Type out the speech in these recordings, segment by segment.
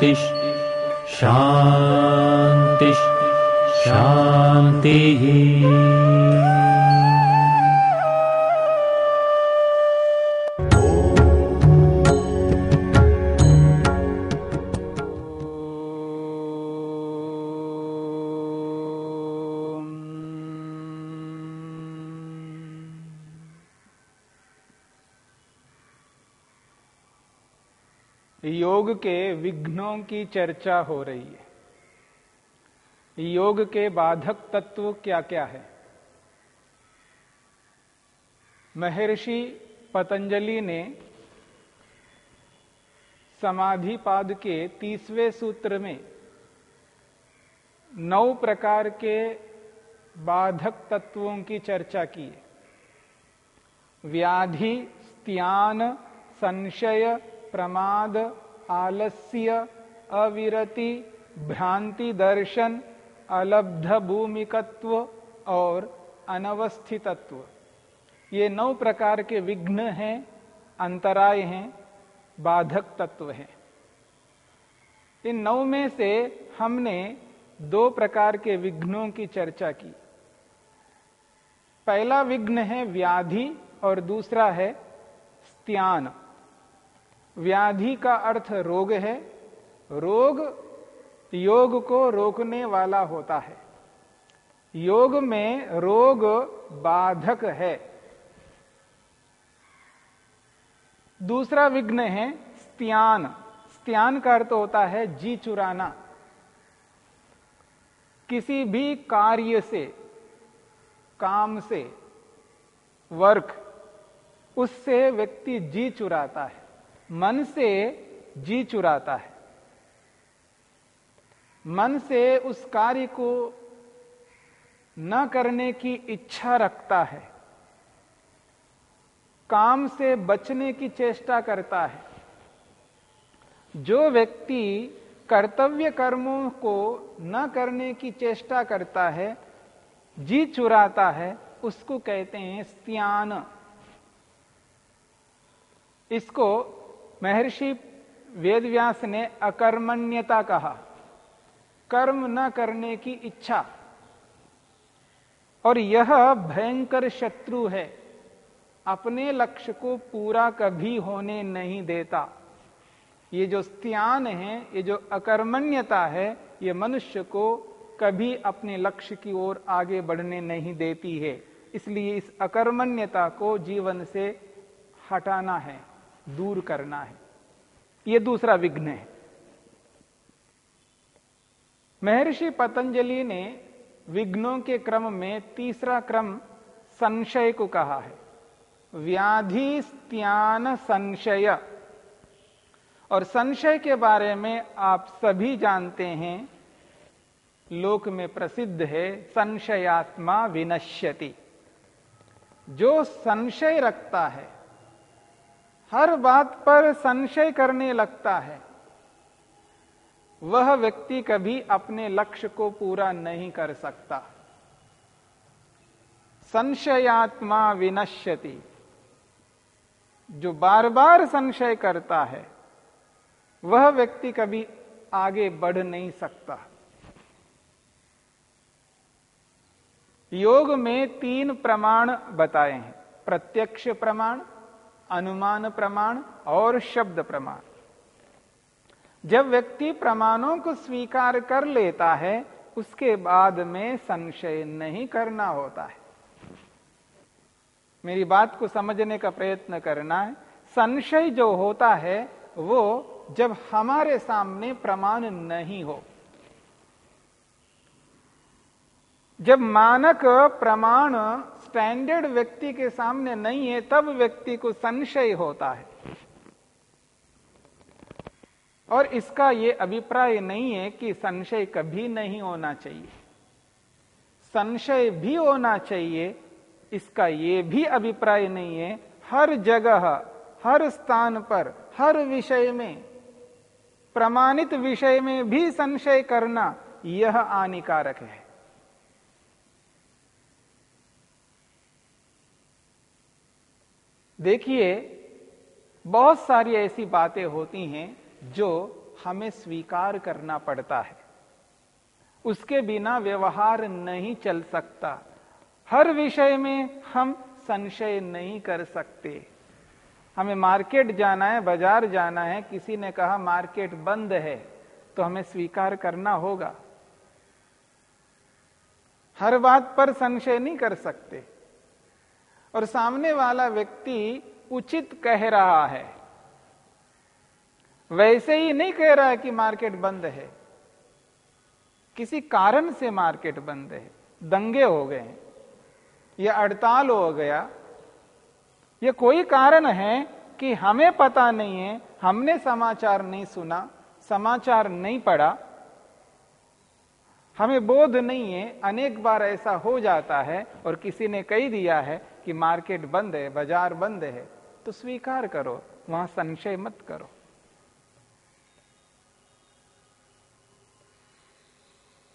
शान्तिः शांति। शान्तिः योग के विघ्नों की चर्चा हो रही है। योग के बाधक तत्व क्या क्या है? महर्षि पतंजलि ने समाधिपाद के तीसवें सूत्र में नौ प्रकार के बाधक तत्वों की चर्चा की है। व्याधि, स्त्यान, संशय, प्रमाद आलस्य, अविरति, भ्रांति दर्शन, अलब्ध भूमिकत्व और अनवस्थितत्व। ये नौ प्रकार के विघ्न हैं, अंतराय हैं, बाधक तत्व हैं। इन नौ में से हमने दो प्रकार के विघ्नों की चर्चा की। पहला विघ्न है व्याधि और दूसरा है स्त्यान। व्याधि का अर्थ रोग है। रोग योग को रोकने वाला होता है। योग में रोग बाधक है। दूसरा विघ्न है स्त्यान। स्त्यान का अर्थ होता है जी चुराना। किसी भी कार्य से, काम से वर्क उससे व्यक्ति जी चुराता है। मन से जी चुराता है। मन से उस कार्य को न करने की इच्छा रखता है। काम से बचने की चेष्टा करता है। जो व्यक्ति कर्तव्य कर्मों को न करने की चेष्टा करता है, जी चुराता है, उसको कहते हैं स्त्यान इसको महर्षि वेदव्यास ने अकर्मण्यता कहा, कर्म न करने की इच्छा। और यह भयंकर शत्रु है, अपने लक्ष्य को पूरा कभी होने नहीं देता। ये जो स्त्यान है, ये जो अकर्मण्यता है, ये मनुष्य को कभी अपने लक्ष्य की ओर आगे बढ़ने नहीं देती है। इसलिए इस अकर्मण्यता को जीवन से हटाना है। दूर करना है। ये दूसरा विघ्न है। महर्षि पतंजलि ने विघ्नों के क्रम में तीसरा क्रम संशय को कहा है। व्याधि स्त्यान संशय। और संशय के बारे में आप सभी जानते हैं। लोक में प्रसिद्ध है, संशयात्मा विनश्यति। जो संशय रखता है हर बात पर संशय करने लगता है। वह व्यक्ति कभी अपने लक्ष्य को पूरा नहीं कर सकता। संशयात्मा विनश्यति। जो बार बार संशय करता है, वह व्यक्ति कभी आगे बढ़ नहीं सकता। योग में तीन प्रमाण बताए हैं। प्रत्यक्ष प्रमाण अनुमान प्रमाण और शब्द प्रमाण। जब व्यक्ति प्रमाणों को स्वीकार कर लेता है, उसके बाद में संशय नहीं करना होता है। मेरी बात को समझने का प्रयत्न करना है। संशय जो होता है, वो जब हमारे सामने प्रमाण नहीं हो। जब मानक प्रमाण स्टैंडर्ड व्यक्ति के सामने नहीं है, तब व्यक्ति को संशय होता है। और इसका यह अभिप्राय नहीं है कि संशय कभी नहीं होना चाहिए। संशय भी होना चाहिए, इसका यह भी अभिप्राय नहीं है, हर जगह, हर स्थान पर, हर विषय में, प्रमाणित विषय में भी संशय करना यह हानिकारक है। देखिए, बहुत सारी ऐसी बातें होती हैं जो हमें स्वीकार करना पड़ता है। उसके बिना व्यवहार नहीं चल सकता। हर विषय में हम संशय नहीं कर सकते। हमें मार्केट जाना है, बाज़ार जाना है, किसी ने कहा मार्केट बंद है तो हमें स्वीकार करना होगा। हर बात पर संशय नहीं कर सकते। और सामने वाला व्यक्ति उचित कह रहा है। वैसे ही नहीं कह रहा है कि मार्केट बंद है। किसी कारण से मार्केट बंद है। दंगे हो गए हैं। या अड़ताल हो गया। यह कोई कारण है कि हमें पता नहीं है, हमने समाचार नहीं सुना, समाचार नहीं पढ़ा। हमें बोध नहीं है, अनेक बार ऐसा हो जाता है और किसी ने कही दिया है कि मार्केट बंद है, बाज़ार बंद है तो स्वीकार करो, वहाँ संशय मत करो।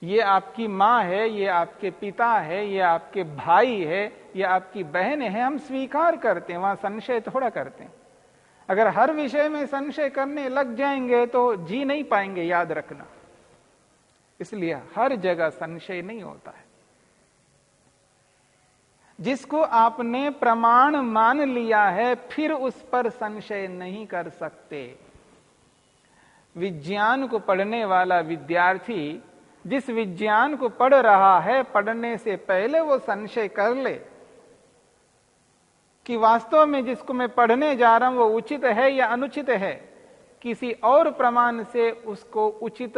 ये आपकी माँ है, ये आपके पिता है, ये आपके भाई है, ये आपकी बहन है, हम स्वीकार करते हैं, वहाँ संशय थोड़ा करते हैं। अगर हर विषय में संशय करने लग जाएँगे तो जी नहीं पाएँगे, याद रखना। इसलिए हर जगह संशय नहीं होता है। जिसको आपने प्रमाण मान लिया है, फिर उस पर संशय नहीं कर सकते। विज्ञान को पढ़ने वाला विद्यार्थी, जिस विज्ञान को पढ़ रहा है, पढ़ने से पहले वो संशय कर ले कि वास्तव में जिसको मैं पढ़ने जा रहा हूँ, वो उचित है या अनुचित है। किसी और प्रमाण से उसको उचित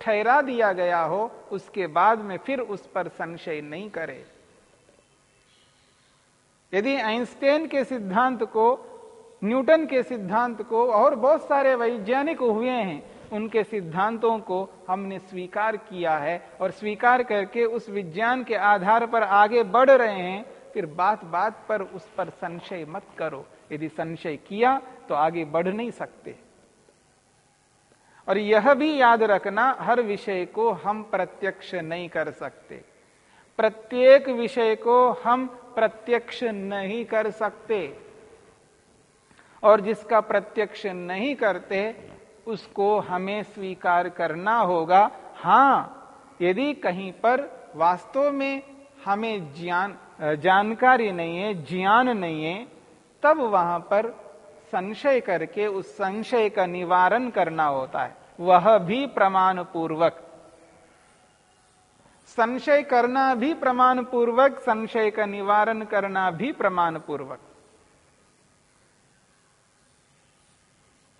ठहरा दिया गया हो, उसके बाद में फिर उस पर संशय नहीं करे। यदि आइंस्टाइन के सिद्धांत को, न्यूटन के सिद्धांत को और बहुत सारे वैज्ञानिक हुए हैं, उनके सिद्धांतों को हमने स्वीकार किया है और स्वीकार करके उस विज्ञान के आधार पर आगे बढ़ रहे हैं, फिर बात बात पर उस पर संशय मत करो। यदि संशय किया तो आगे बढ़ नहीं सकते। और यह भी याद रखना, हर विषय को हम प्रत्यक्ष नहीं कर सकते। प्रत्येक विषय को हम प्रत्यक्ष नहीं कर सकते। और जिसका प्रत्यक्ष नहीं करते, उसको हमें स्वीकार करना होगा। हाँ, यदि कहीं पर वास्तव में हमें ज्ञान, जानकारी नहीं है, ज्ञान नहीं है, तब वहाँ पर संशय करके उस संशय का निवारण करना होता है। वह भी प्रमाण पूर्वक संशय करना भी प्रमाण पूर्वक संशय का निवारण करना भी प्रमाण पूर्वक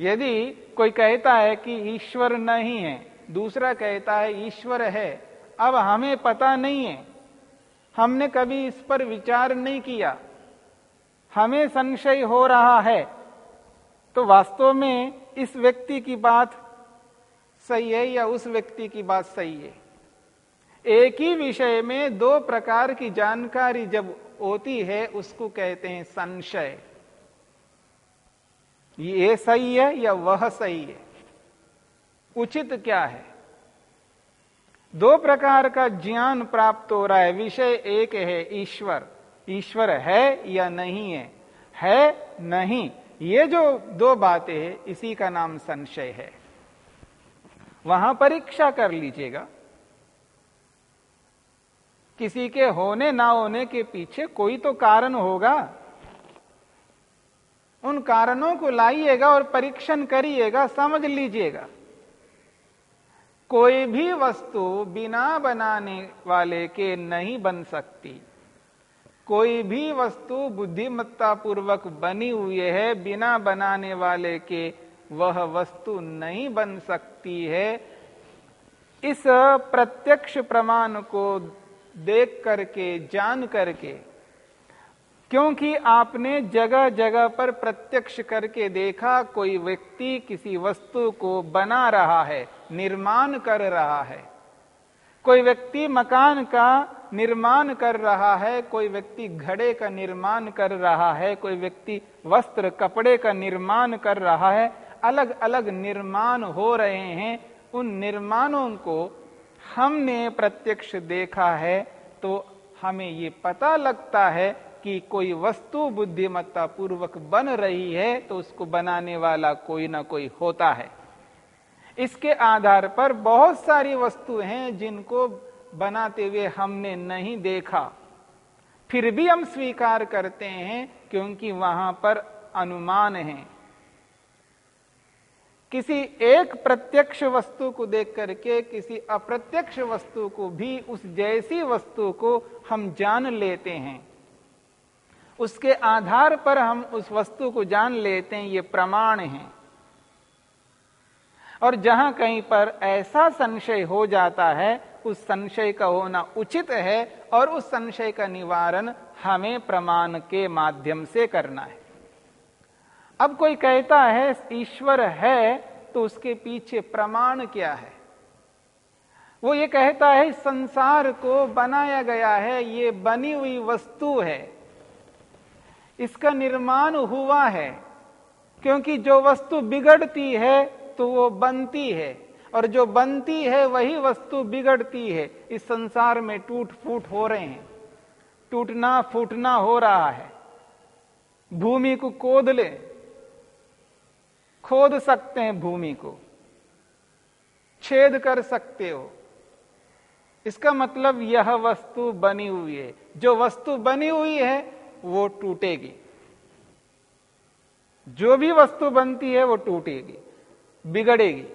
यदि कोई कहता है कि ईश्वर नहीं है, दूसरा कहता है ईश्वर है, अब हमें पता नहीं है। हमने कभी इस पर विचार नहीं किया। हमें संशय हो रहा है। तो वास्तव में इस व्यक्ति की बात सही है या उस व्यक्ति की बात सही है? एक ही विषय में दो प्रकार की जानकारी जब होती है, उसको कहते हैं संशय। ये सही है या वह सही है? उचित क्या है? दो प्रकार का ज्ञान प्राप्त हो रहा है। विषय एक है ईश्वर। ईश्वर है या नहीं है? है, नहीं। ये जो दो बातें हैं, इसी का नाम संशय है। वहाँ परीक्षा कर लीजिएगा। किसी के होने ना होने के पीछे कोई तो कारण होगा। उन कारणों को लाइएगा और परीक्षण करिएगा, समझ लीजिएगा। कोई भी वस्तु बिना बनाने वाले के नहीं बन सकती। कोई भी वस्तु बुद्धिमत्ता पूर्वक बनी हुई है, बिना बनाने वाले के वह वस्तु नहीं बन सकती है। इस प्रत्यक्ष प्रमाण को देख करके, जान करके, क्योंकि आपने जगह जगह पर प्रत्यक्ष करके देखा, कोई व्यक्ति किसी वस्तु को बना रहा है, निर्माण कर रहा है। कोई व्यक्ति मकान का निर्माण कर रहा है, कोई व्यक्ति घड़े का निर्माण कर रहा है, कोई व्यक्ति वस्त्र, कपड़े का निर्माण कर रहा है अलग अलग निर्माण हो रहे हैं। उन निर्माणों को हमने प्रत्यक्ष देखा है तो हमें ये पता लगता है कि कोई वस्तु बुद्धिमत्ता पूर्वक बन रही है तो उसको बनाने वाला कोई ना कोई होता है। इसके आधार पर बहुत सारी वस्तु हैं जिनको बनाते हुए हमने नहीं देखा। फिर भी हम स्वीकार करते हैं, क्योंकि वहाँ पर अनुमान है। किसी एक प्रत्यक्ष वस्तु को देख करके, किसी अप्रत्यक्ष वस्तु को भी, उस जैसी वस्तु को हम जान लेते हैं। उसके आधार पर हम उस वस्तु को जान लेते हैं, ये प्रमाण है। और जहाँ कहीं पर ऐसा संशय हो जाता है, उस संशय का होना उचित है, और उस संशय का निवारण हमें प्रमाण के माध्यम से करना है। अब कोई कहता है, ईश्वर है तो उसके पीछे प्रमाण क्या है? वो ये कहता है, संसार को बनाया गया है, ये बनी हुई वस्तु है। इसका निर्माण हुआ है, क्योंकि जो वस्तु बिगड़ती है तो वो बनती है। और जो बनती है, वही वस्तु बिगड़ती है। इस संसार में टूट फूट हो रहे हैं। टूटना फूटना हो रहा है। भूमि को कोद ले। खोद सकते हैं भूमि को। छेद कर सकते हो। इसका मतलब यह वस्तु बनी हुई है। जो वस्तु बनी हुई है, वो टूटेगी। जो भी वस्तु बनती है, वो टूटेगी, बिगड़ेगी।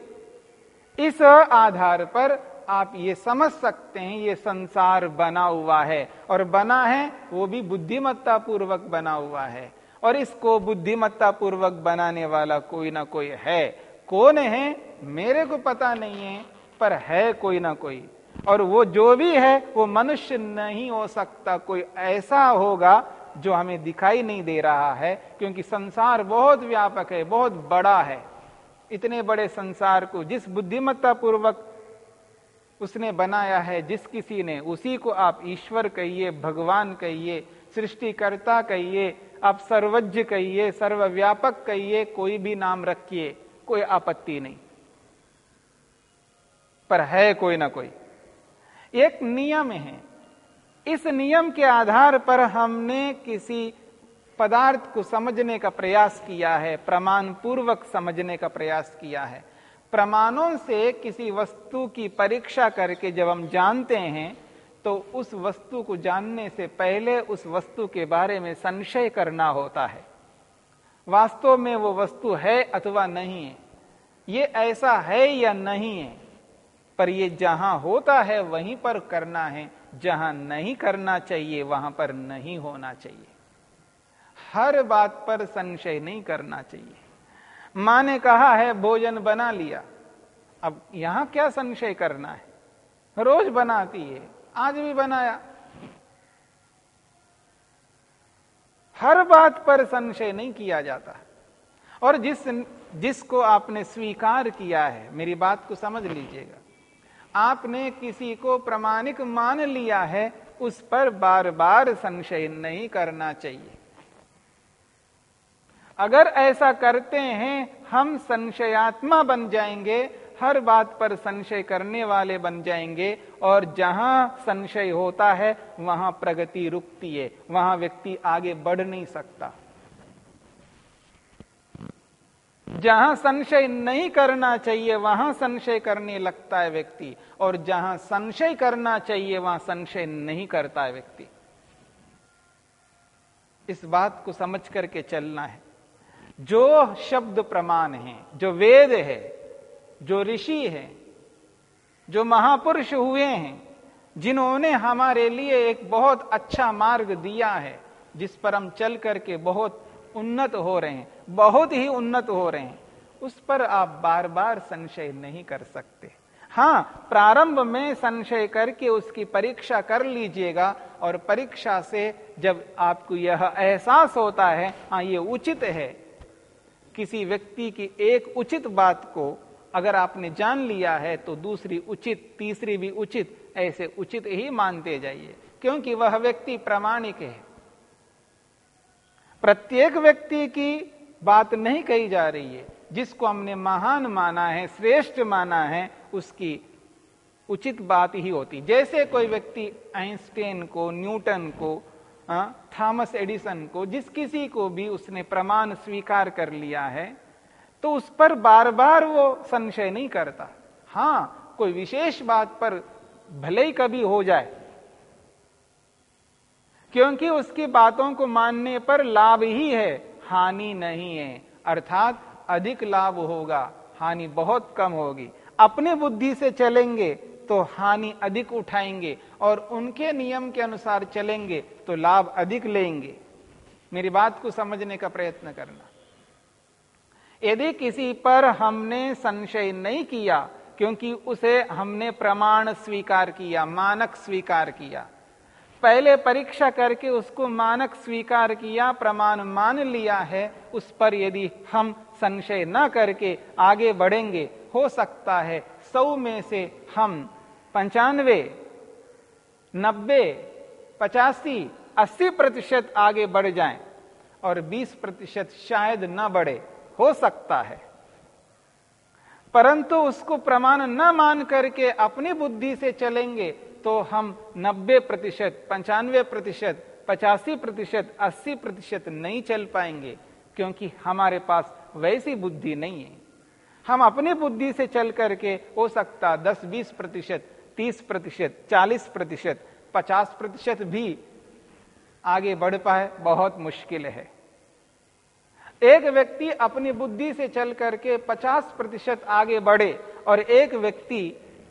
इस आधार पर आप ये समझ सकते हैं, ये संसार बना हुआ है। और बना है, वो भी बुद्धिमत्ता पूर्वक बना हुआ है। और इसको बुद्धिमत्ता पूर्वक बनाने वाला कोई ना कोई है। कौन है? मेरे को पता नहीं है, पर है कोई ना कोई। और वो जो भी है, वो मनुष्य नहीं हो सकता। कोई ऐसा होगा जो हमें दिखाई नहीं दे रहा है, क्योंकि संसार बहुत व्यापक है, बहुत बड़ा है। इतने बड़े संसार को जिस बुद्धिमत्ता पूर्वक उसने बनाया है, जिस किसी ने, उसी को आप ईश्वर कहिए, भगवान कहिए, सृष्टिकर्ता कहिए आप सर्वज्ञ कहिए, सर्वव्यापक कहिए, कोई भी नाम रखिए, कोई आपत्ति नहीं। पर है कोई ना कोई। एक नियम है। इस नियम के आधार पर हमने किसी पदार्थ को समझने का प्रयास किया है प्रमाण पूर्वक समझने का प्रयास किया है। प्रमाणों से किसी वस्तु की परीक्षा करके जब हम जानते हैं तो उस वस्तु को जानने से पहले उस वस्तु के बारे में संशय करना होता है। वास्तव में वो वस्तु है अथवा नहीं है? ये ऐसा है या नहीं है? पर ये जहाँ होता है, वहीं पर करना है। जहाँ नहीं करना चाहिए, वहाँ पर नहीं होना चाहिए। हर बात पर संशय नहीं करना चाहिए। माँ ने कहा है, भोजन बना लिया। अब यहाँ क्या संशय करना है? रोज बनाती है। आज भी बनाया। हर बात पर संशय नहीं किया जाता। और जिस, जिसको आपने स्वीकार किया है, मेरी बात को समझ लीजिएगा। आपने किसी को प्रमाणिक मान लिया है, उस पर बार बार संशय नहीं करना चाहिए। अगर ऐसा करते हैं, हम संशयात्मा बन जाएँगे हर बात पर संशय करने वाले बन जाएँगे और जहाँ संशय होता है, वहाँ प्रगति रुकती है, वहाँ व्यक्ति आगे बढ़ नहीं सकता। जहाँ संशय नहीं करना चाहिए, वहाँ संशय करने लगता है व्यक्ति, और जहाँ संशय करना चाहिए, वहाँ संशय नहीं करता है व्यक्ति। इस बात को समझ करके चलना है। जो शब्द प्रमाण है, जो वेद है जो ऋषि है, जो महापुरुष हुए हैं, जिन्होंने हमारे लिए एक बहुत अच्छा मार्ग दिया है, जिस पर हम चल करके बहुत उन्नत हो रहे हैं, बहुत ही उन्नत हो रहे हैं, उस पर आप बार बार संशय नहीं कर सकते। हाँ, प्रारंभ में संशय करके उसकी परीक्षा कर लीजिएगा, और परीक्षा से जब आपको यह एहसास होता है हाँ ये उचित है। किसी व्यक्ति की एक उचित बात को अगर आपने जान लिया है तो दूसरी उचित, तीसरी भी उचित, ऐसे उचित ही मानते जाइए, क्योंकि वह व्यक्ति प्रामाणिक है। प्रत्येक व्यक्ति की बात नहीं कही जा रही है। जिसको हमने महान माना है, श्रेष्ठ माना है, उसकी उचित बात ही होती। जैसे कोई व्यक्ति आइंस्टेन को, न्यूटन को थॉमस एडिसन को, जिस किसी को भी उसने प्रमाण स्वीकार कर लिया है तो उस पर बार बार वो संशय नहीं करता। हाँ, कोई विशेष बात पर भले ही कभी हो जाए, क्योंकि उसकी बातों को मानने पर लाभ ही है, हानि नहीं है। अर्थात अधिक लाभ होगा, हानि बहुत कम होगी। अपने बुद्धि से चलेंगे तो हानि अधिक उठाएँगे और उनके नियम के अनुसार चलेंगे तो लाभ अधिक लेंगे। मेरी बात को समझने का प्रयत्न करना। यदि किसी पर हमने संशय नहीं किया, क्योंकि उसे हमने प्रमाण स्वीकार किया, मानक स्वीकार किया। पहले परीक्षा करके उसको मानक स्वीकार किया, प्रमाण मान लिया है, उस पर यदि हम संशय न करके आगे बढ़ेंगे, हो सकता है सौ में से हम पंचानवे, नब्बे, पचासी, अस्सी प्रतिशत आगे बढ़ जाएँ और बीस प्रतिशत शायद न बढ़े। हो सकता है। परंतु उसको प्रमाण न मान करके अपनी बुद्धि से चलेंगे तो हम 90 प्रतिशत, पंचानवे प्रतिशत, पचासी प्रतिशत, अस्सी प्रतिशत नहीं चल पाएँगे, क्योंकि हमारे पास वैसी बुद्धि नहीं है। हम अपनी बुद्धि से चल करके हो सकता 10-20 प्रतिशत, तीस प्रतिशत, चालीस प्रतिशत, पचास प्रतिशत भी आगे बढ़ पाए, बहुत मुश्किल है। एक व्यक्ति अपनी बुद्धि से चल करके 50 प्रतिशत आगे बढ़े और एक व्यक्ति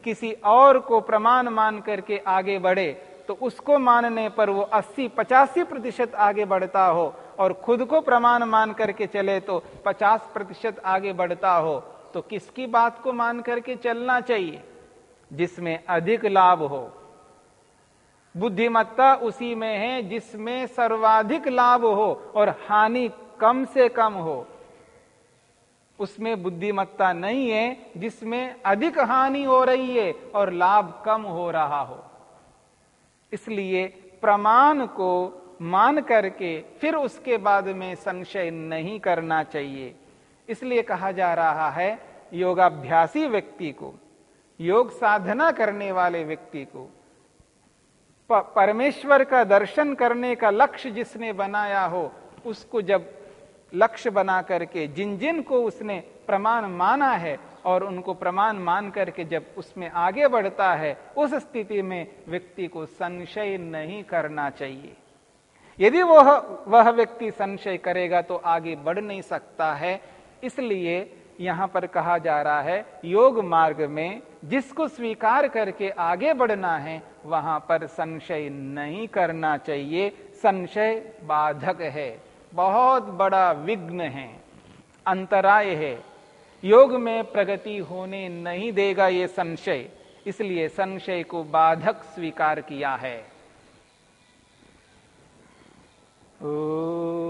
किसी और को प्रमाण मान करके आगे बढ़े तो उसको मानने पर वो 80 पचासी प्रतिशत आगे बढ़ता हो और खुद को प्रमाण मान करके चले तो 50 प्रतिशत आगे बढ़ता हो तो किसकी बात को मान करके चलना चाहिए? जिसमें अधिक लाभ हो। बुद्धिमत्ता उसी में है जिसमें सर्वाधिक लाभ हो और हानि कम से कम हो, उसमें बुद्धिमत्ता नहीं है, जिसमें अधिक हानि हो रही है और लाभ कम हो रहा हो। इसलिए प्रमाण को मान करके फिर उसके बाद में संशय नहीं करना चाहिए। इसलिए कहा जा रहा है, योगाभ्यासी व्यक्ति को, योग साधना करने वाले व्यक्ति को परमेश्वर का दर्शन करने का लक्ष्य जिसने बनाया हो, उसको जब लक्ष्य बना करके, जिन जिन को उसने प्रमाण माना है और उनको प्रमाण मान करके जब उसमें आगे बढ़ता है, उस स्थिति में व्यक्ति को संशय नहीं करना चाहिए। यदि वह वह व्यक्ति संशय करेगा तो आगे बढ़ नहीं सकता है। इसलिए यहाँ पर कहा जा रहा है, योग मार्ग में जिसको स्वीकार करके आगे बढ़ना है, वहाँ पर संशय नहीं करना चाहिए। संशय बाधक है। बहुत बड़ा विघ्न है, अंतराय है। योग में प्रगति होने नहीं देगा ये संशय, इसलिए संशय को बाधक स्वीकार किया है। ओ...